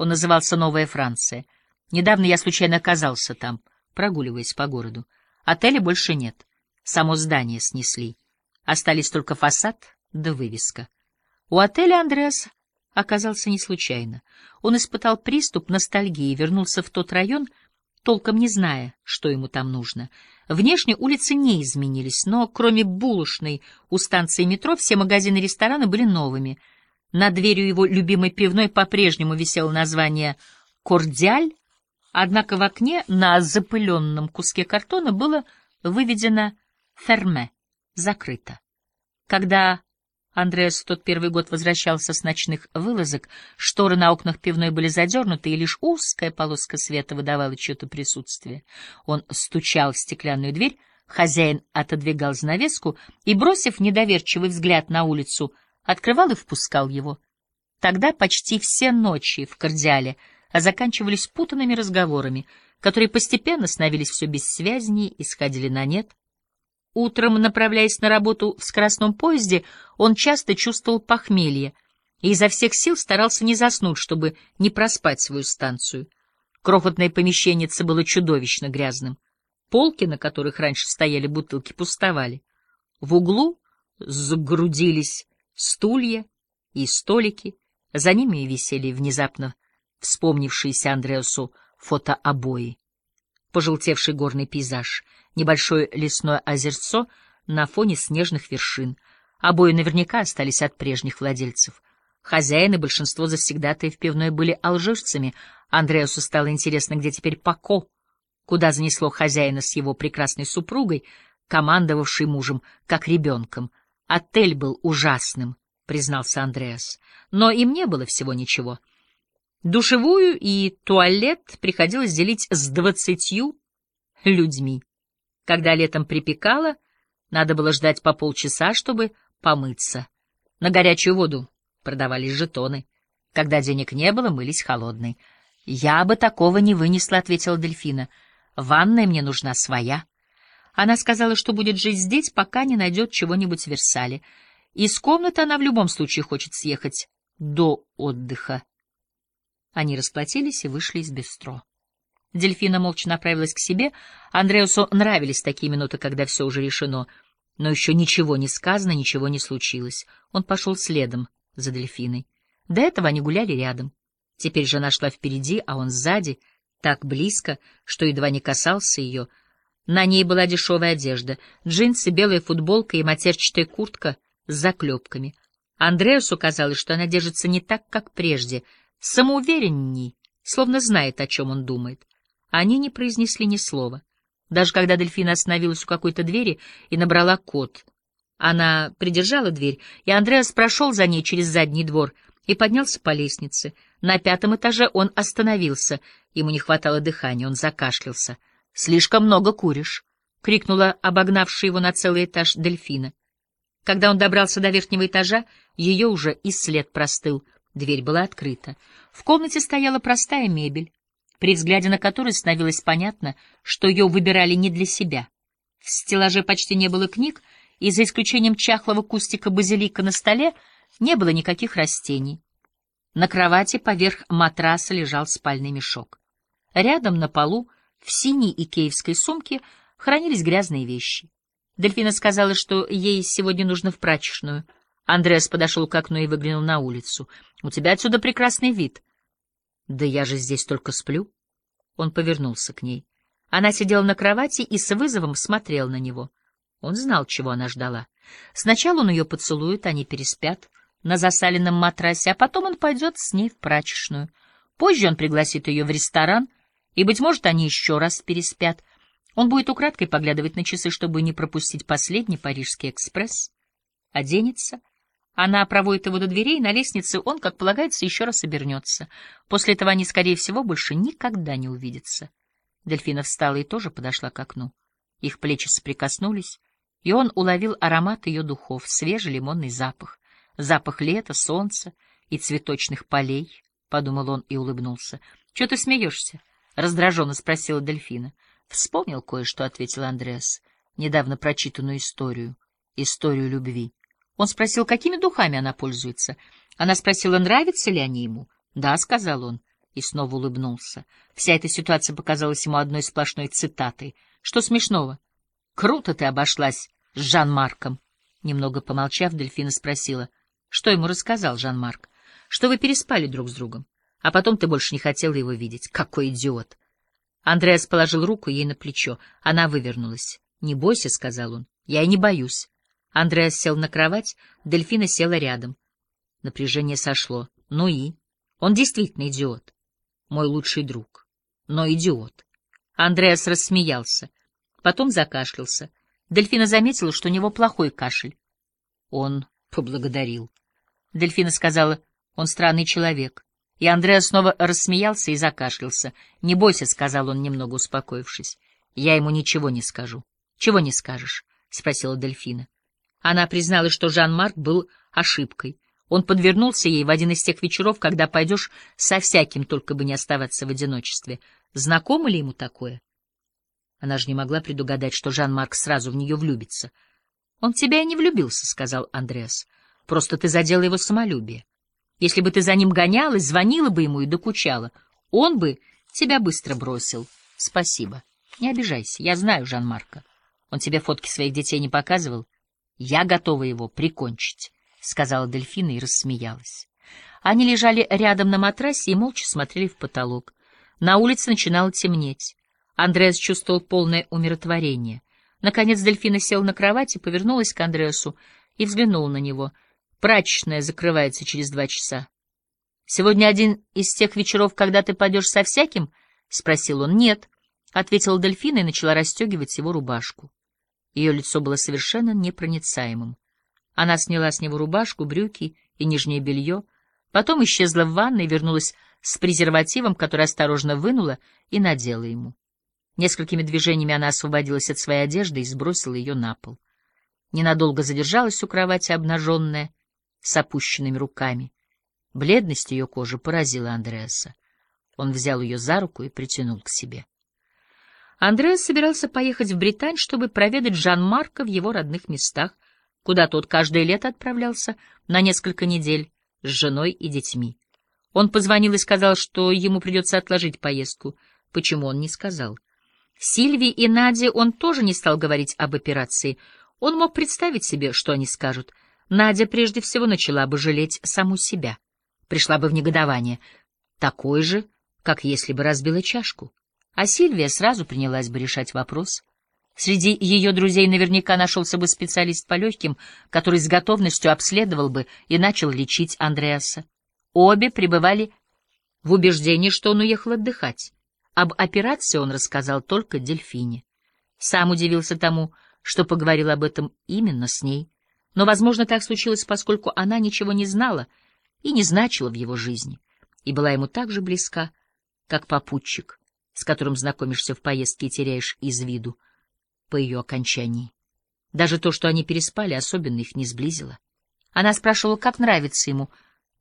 Он назывался «Новая Франция». Недавно я случайно оказался там, прогуливаясь по городу. Отеля больше нет. Само здание снесли. Остались только фасад да вывеска. У отеля Андреас оказался не случайно. Он испытал приступ ностальгии и вернулся в тот район, толком не зная, что ему там нужно. Внешне улицы не изменились, но кроме булочной у станции метро все магазины и рестораны были новыми. Над дверью его любимой пивной по-прежнему висело название «Кордиаль», однако в окне на запыленном куске картона было выведено «Ферме» — «Закрыто». Когда Андреас в тот первый год возвращался с ночных вылазок, шторы на окнах пивной были задернуты, и лишь узкая полоска света выдавала чье-то присутствие. Он стучал в стеклянную дверь, хозяин отодвигал занавеску и, бросив недоверчивый взгляд на улицу, открывал и впускал его. Тогда почти все ночи в Кардиале заканчивались путанными разговорами, которые постепенно становились все бессвязнее и сходили на нет. Утром, направляясь на работу в скоростном поезде, он часто чувствовал похмелье и изо всех сил старался не заснуть, чтобы не проспать свою станцию. Крохотное помещение было чудовищно грязным. Полки, на которых раньше стояли бутылки, пустовали. В углу сгрудились стулья и столики, за ними висели внезапно вспомнившиеся Андреасу фотообои. Пожелтевший горный пейзаж — небольшое лесное озерцо на фоне снежных вершин. Обои наверняка остались от прежних владельцев. Хозяин и большинство завсегдатаев пивной были алжирцами. Андреасу стало интересно, где теперь Пако, куда занесло хозяина с его прекрасной супругой, командовавшей мужем, как ребенком. Отель был ужасным, признался Андреас, но им не было всего ничего. Душевую и туалет приходилось делить с двадцатью людьми. Когда летом припекало, надо было ждать по полчаса, чтобы помыться. На горячую воду продавались жетоны. Когда денег не было, мылись холодной. «Я бы такого не вынесла», — ответила Дельфина. «Ванная мне нужна своя». Она сказала, что будет жить здесь, пока не найдет чего-нибудь в Версале. Из комнаты она в любом случае хочет съехать до отдыха. Они расплатились и вышли из бистро. Дельфина молча направилась к себе. Андреасу нравились такие минуты, когда все уже решено. Но еще ничего не сказано, ничего не случилось. Он пошел следом за Дельфиной. До этого они гуляли рядом. Теперь же она шла впереди, а он сзади, так близко, что едва не касался ее. На ней была дешевая одежда, джинсы, белая футболка и матерчатая куртка с заклепками. Андреасу казалось, что она держится не так, как прежде, самоуверенней, словно знает, о чем он думает. Они не произнесли ни слова. Даже когда Дельфина остановилась у какой-то двери и набрала код. Она придержала дверь, и Андреас прошел за ней через задний двор и поднялся по лестнице. На пятом этаже он остановился. Ему не хватало дыхания, он закашлялся. «Слишком много куришь!» — крикнула обогнавшая его на целый этаж Дельфина. Когда он добрался до верхнего этажа, ее уже и след простыл. Дверь была открыта. В комнате стояла простая мебель при взгляде на который становилось понятно, что ее выбирали не для себя. В стеллаже почти не было книг, и за исключением чахлого кустика базилика на столе не было никаких растений. На кровати поверх матраса лежал спальный мешок. Рядом на полу в синей икеевской сумке хранились грязные вещи. Дельфина сказала, что ей сегодня нужно в прачечную. Андреас подошел к окну и выглянул на улицу. — У тебя отсюда прекрасный вид. Да я же здесь только сплю. Он повернулся к ней. Она сидела на кровати и с вызовом смотрел на него. Он знал, чего она ждала. Сначала он ее поцелует, они переспят на засаленном матрасе, а потом он пойдет с ней в прачечную. Позже он пригласит ее в ресторан, и, быть может, они еще раз переспят. Он будет украдкой поглядывать на часы, чтобы не пропустить последний парижский экспресс. Оденется, она проводит его до дверей, на лестнице он, как полагается, еще раз обернется. После этого они, скорее всего, больше никогда не увидятся. Дельфина встала и тоже подошла к окну. Их плечи соприкоснулись, и он уловил аромат ее духов, свежий лимонный запах, запах лета, солнца и цветочных полей, — подумал он и улыбнулся. — Чего ты смеешься? — раздраженно спросила Дельфина. — Вспомнил кое-что, — ответил Андреас, — недавно прочитанную историю, историю любви. Он спросил, какими духами она пользуется. Она спросила, нравятся ли они ему. «Да», — сказал он, и снова улыбнулся. Вся эта ситуация показалась ему одной сплошной цитатой. Что смешного? Круто ты обошлась с Жан-Марком. Немного помолчав, Дельфина спросила, что ему рассказал Жан-Марк, что вы переспали друг с другом, а потом ты больше не хотела его видеть. Какой идиот! Андреас положил руку ей на плечо. Она вывернулась. «Не бойся», — сказал он. «Я и не боюсь». Андреас сел на кровать, Дельфина села рядом. Напряжение сошло. Ну и? Он действительно идиот. Мой лучший друг. Но идиот. Андреас рассмеялся. Потом закашлялся. Дельфина заметила, что у него плохой кашель. Он поблагодарил. Дельфина сказала, он странный человек. И Андреас снова рассмеялся и закашлялся. «Не бойся», — сказал он, немного успокоившись. «Я ему ничего не скажу». «Чего не скажешь?» — спросила Дельфина. Она призналась, что Жан-Марк был ошибкой. Он подвернулся ей в один из тех вечеров, когда пойдешь со всяким, только бы не оставаться в одиночестве. Знакомо ли ему такое? Она же не могла предугадать, что Жан-Марк сразу в нее влюбится. — Он в тебя и не влюбился, — сказал Андреас. — Просто ты задела его самолюбие. Если бы ты за ним гонялась, звонила бы ему и докучала, он бы тебя быстро бросил. Спасибо. Не обижайся, я знаю Жан-Марка. Он тебе фотки своих детей не показывал? — я готова его прикончить, — сказала Дельфина и рассмеялась. Они лежали рядом на матрасе и молча смотрели в потолок. На улице начинало темнеть. Андреас чувствовал полное умиротворение. Наконец Дельфина села на кровать и повернулась к Андреасу и взглянула на него. Прачечная закрывается через два часа. — Сегодня один из тех вечеров, когда ты пойдешь со всяким? — спросил он. — Нет, — ответила Дельфина и начала расстегивать его рубашку. Ее лицо было совершенно непроницаемым. Она сняла с него рубашку, брюки и нижнее белье, потом исчезла в ванной и вернулась с презервативом, который осторожно вынула и надела ему. Несколькими движениями она освободилась от своей одежды и сбросила ее на пол. Ненадолго задержалась у кровати, обнаженная, с опущенными руками. Бледность ее кожи поразила Андреаса. Он взял ее за руку и притянул к себе. Андреас собирался поехать в Британь, чтобы проведать Жан-Марка в его родных местах, куда тот каждое лето отправлялся на несколько недель с женой и детьми. Он позвонил и сказал, что ему придется отложить поездку. Почему он не сказал? Сильви и Наде он тоже не стал говорить об операции. Он мог представить себе, что они скажут. Надя прежде всего начала бы жалеть саму себя. Пришла бы в негодование. Такой же, как если бы разбила чашку. А Сильвия сразу принялась бы решать вопрос. Среди ее друзей наверняка нашелся бы специалист по легким, который с готовностью обследовал бы и начал лечить Андреаса. Обе пребывали в убеждении, что он уехал отдыхать. Об операции он рассказал только Дельфине. Сам удивился тому, что поговорил об этом именно с ней. Но, возможно, так случилось, поскольку она ничего не знала и не значила в его жизни, и была ему так же близка, как попутчик с которым знакомишься в поездке и теряешь из виду по ее окончании. Даже то, что они переспали, особенно их не сблизило. Она спрашивала, как нравится ему,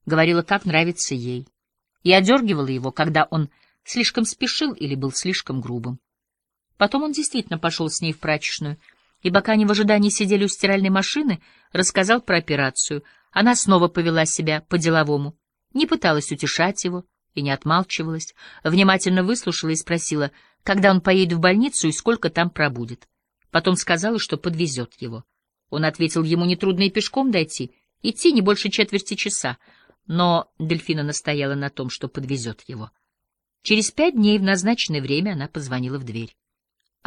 говорила, как нравится ей, и одергивала его, когда он слишком спешил или был слишком грубым. Потом он действительно пошел с ней в прачечную, и пока они в ожидании сидели у стиральной машины, рассказал про операцию. Она снова повела себя по-деловому, не пыталась утешать его, и не отмалчивалась, внимательно выслушала и спросила, когда он поедет в больницу и сколько там пробудет. Потом сказала, что подвезет его. Он ответил, ему нетрудно и пешком дойти, идти не больше четверти часа, но Дельфина настояла на том, что подвезет его. Через пять дней в назначенное время она позвонила в дверь.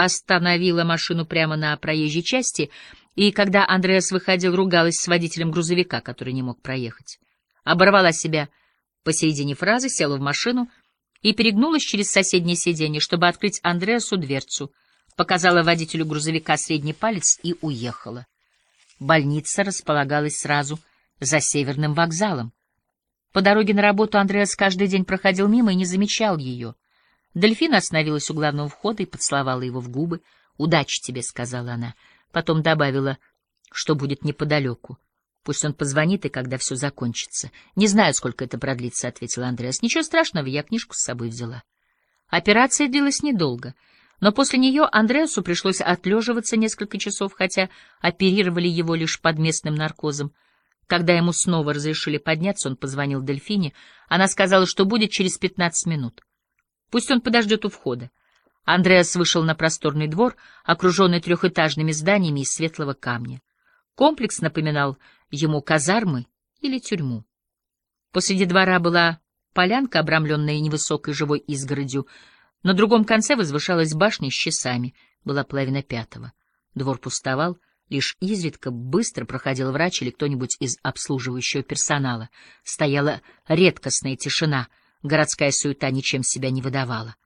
Остановила машину прямо на проезжей части, и когда Андреас выходил, ругалась с водителем грузовика, который не мог проехать. Оборвала себя — Посередине фразы села в машину и перегнулась через соседнее сиденье, чтобы открыть Андреасу дверцу, показала водителю грузовика средний палец и уехала. Больница располагалась сразу за северным вокзалом. По дороге на работу Андреас каждый день проходил мимо и не замечал ее. Дельфина остановилась у главного входа и поцеловала его в губы. «Удачи тебе», — сказала она. Потом добавила, что будет неподалеку. Пусть он позвонит, и когда все закончится. Не знаю, сколько это продлится, — ответил Андреас. Ничего страшного, я книжку с собой взяла. Операция длилась недолго, но после нее Андреасу пришлось отлеживаться несколько часов, хотя оперировали его лишь под местным наркозом. Когда ему снова разрешили подняться, он позвонил Дельфине. Она сказала, что будет через пятнадцать минут. Пусть он подождет у входа. Андреас вышел на просторный двор, окруженный трехэтажными зданиями из светлого камня. Комплекс напоминал ему казармы или тюрьму. Посреди двора была полянка, обрамленная невысокой живой изгородью. На другом конце возвышалась башня с часами. Была половина пятого. Двор пустовал, лишь изредка быстро проходил врач или кто-нибудь из обслуживающего персонала. Стояла редкостная тишина, городская суета ничем себя не выдавала.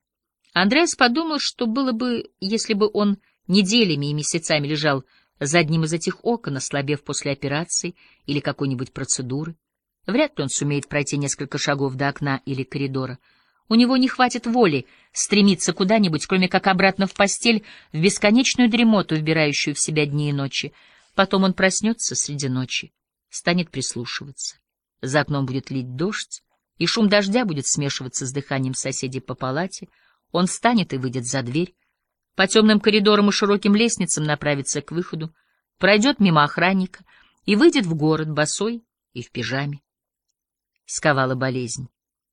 Андреас подумал, что было бы, если бы он неделями и месяцами лежал за одним из этих окон, ослабев после операции или какой-нибудь процедуры. Вряд ли он сумеет пройти несколько шагов до окна или коридора. У него не хватит воли стремиться куда-нибудь, кроме как обратно в постель, в бесконечную дремоту, вбирающую в себя дни и ночи. Потом он проснется среди ночи, станет прислушиваться. За окном будет лить дождь, и шум дождя будет смешиваться с дыханием соседей по палате. Он встанет и выйдет за дверь. По темным коридорам и широким лестницам направится к выходу, пройдет мимо охранника и выйдет в город босой и в пижаме. Сковала болезнь,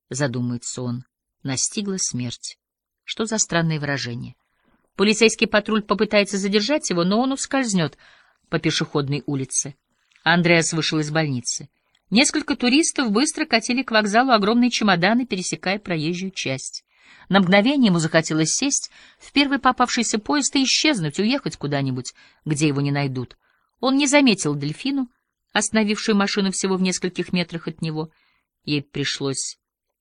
задумается он настигла смерть. Что за странное выражение? Полицейский патруль попытается задержать его, но он ускользнет по пешеходной улице. Андреас вышел из больницы. Несколько туристов быстро катили к вокзалу огромные чемоданы, пересекая проезжую часть. На мгновение ему захотелось сесть в первый попавшийся поезд и исчезнуть, уехать куда-нибудь, где его не найдут. Он не заметил дельфину, остановившую машину всего в нескольких метрах от него. Ей пришлось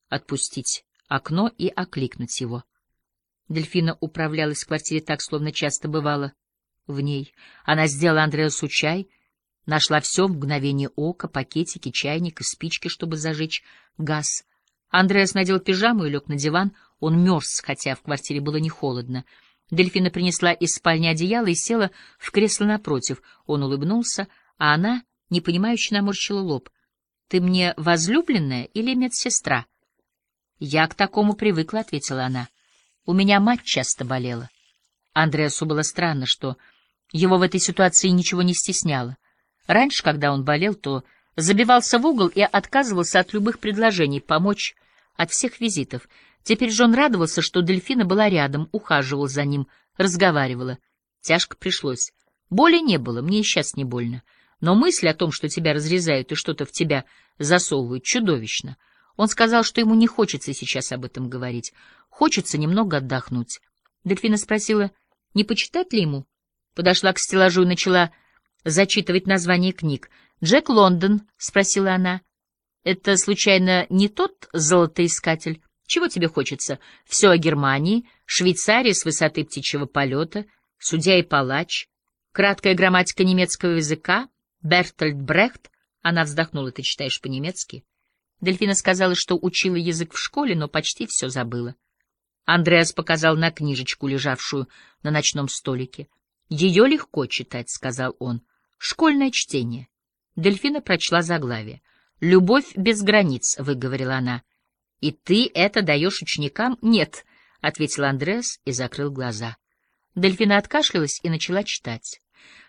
отпустить окно и окликнуть его. Дельфина управлялась в квартире так, словно часто бывала в ней. Она сделала Андреасу чай, нашла все в мгновение ока, пакетики, чайник и спички, чтобы зажечь газ. Андреас надел пижаму и лег на диван. Он мерз, хотя в квартире было не холодно. Дельфина принесла из спальни одеяло и села в кресло напротив. Он улыбнулся, а она, непонимающе, наморщила лоб. — Ты мне возлюбленная или медсестра? — «Я к такому привыкла», — ответила она. «У меня мать часто болела». Андреасу было странно, что его в этой ситуации ничего не стесняло. Раньше, когда он болел, то забивался в угол и отказывался от любых предложений помочь, от всех визитов. Теперь же он радовался, что дельфина была рядом, ухаживал за ним, разговаривала. Тяжко пришлось. Боли не было, мне и сейчас не больно. Но мысль о том, что тебя разрезают и что-то в тебя засовывают, чудовищно — он сказал, что ему не хочется сейчас об этом говорить. Хочется немного отдохнуть. Дельфина спросила, не почитать ли ему? Подошла к стеллажу и начала зачитывать название книг. «Джек Лондон?» — спросила она. «Это, случайно, не тот золотоискатель? Чего тебе хочется? Все о Германии, Швейцарии с высоты птичьего полета, судья и палач, краткая грамматика немецкого языка, Бертольд Брехт?» Она вздохнула. «Ты читаешь по-немецки?» Дельфина сказала, что учила язык в школе, но почти все забыла. Андреас показал на книжечку, лежавшую на ночном столике. «Ее легко читать», — сказал он. «Школьное чтение». Дельфина прочла заглавие. «Любовь без границ», — выговорила она. «И ты это даешь ученикам?» «Нет», — ответил Андреас и закрыл глаза. Дельфина откашлялась и начала читать.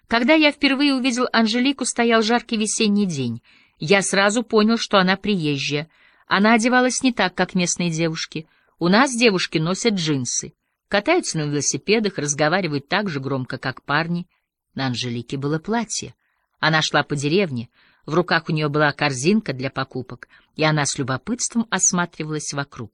«Когда я впервые увидел Анжелику, стоял жаркий весенний день». Я сразу понял, что она приезжая. Она одевалась не так, как местные девушки. У нас девушки носят джинсы, катаются на велосипедах, разговаривают так же громко, как парни. На Анжелике было платье. Она шла по деревне, в руках у нее была корзинка для покупок, и она с любопытством осматривалась вокруг.